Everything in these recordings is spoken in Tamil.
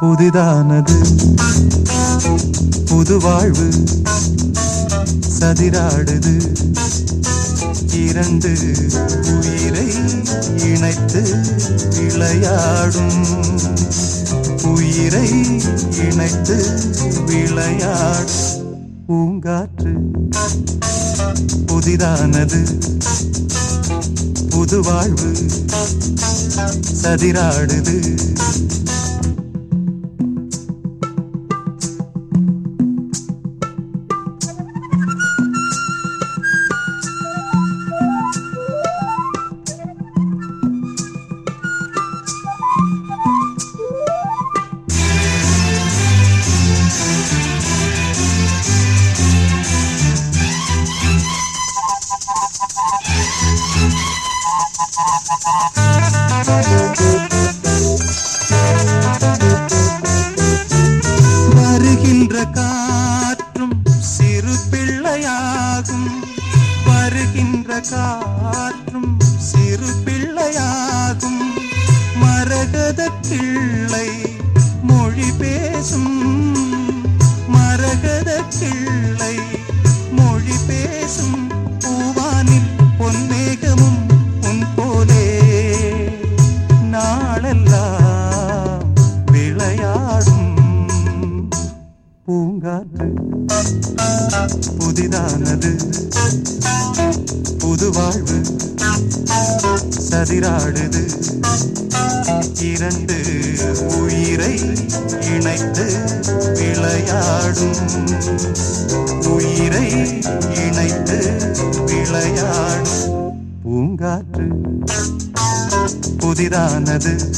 புதிதானது? புது வாழ்வு சதிராடுது. இரண்டு உயிரை இணைத்து விளையாடும். உயிரை இணைத்து விளையாடும். பூங்காற்று. புதிதானது. புது வாழ்வு சதிராடுது. வருகின்ற காற்றும் சிறு பிள்ளையாகும். வருகின்ற காற்றும் சிறு பிள்ளையாகும். மரகத கிள்ளை மொழி பேசும். மரகத கிள்ளை பூங்காற்று புதிதானது. புது வாழ்வு சதிராடுது. இரண்டு உயிரை இணைத்து விளையாடும். உயிரை இணைத்து விளையாடும். பூங்காற்று புதிதானது.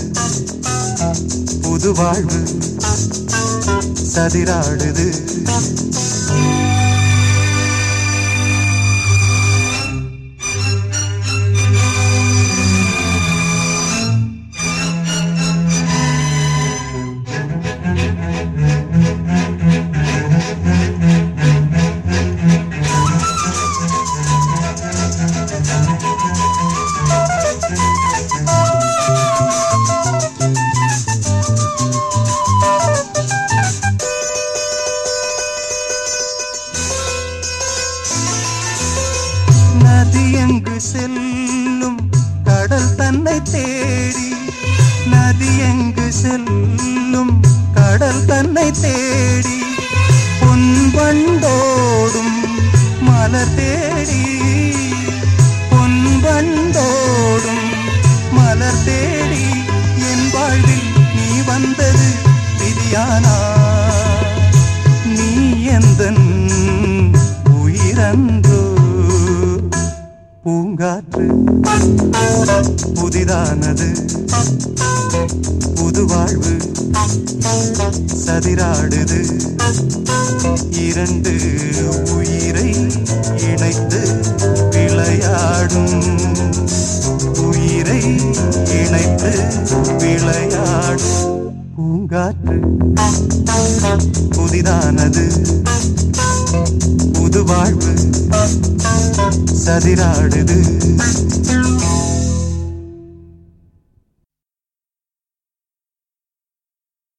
புது வாழ்வு. சதிராடுது. நதி எங்கு செல்லும்? கடல் தன்னை தேடி நதி எங்கு செல்லும்? கடல் தன்னை தேடி பொன் பண்டோடும் மலர் தேடி பூங்காற்று புதிதானது. புது வாழ்வு சதிராடுது. இரண்டு உயிரை இணைத்து பூங்காற்று. புதிதானது. புது வாழ்வு. சதிராடுது.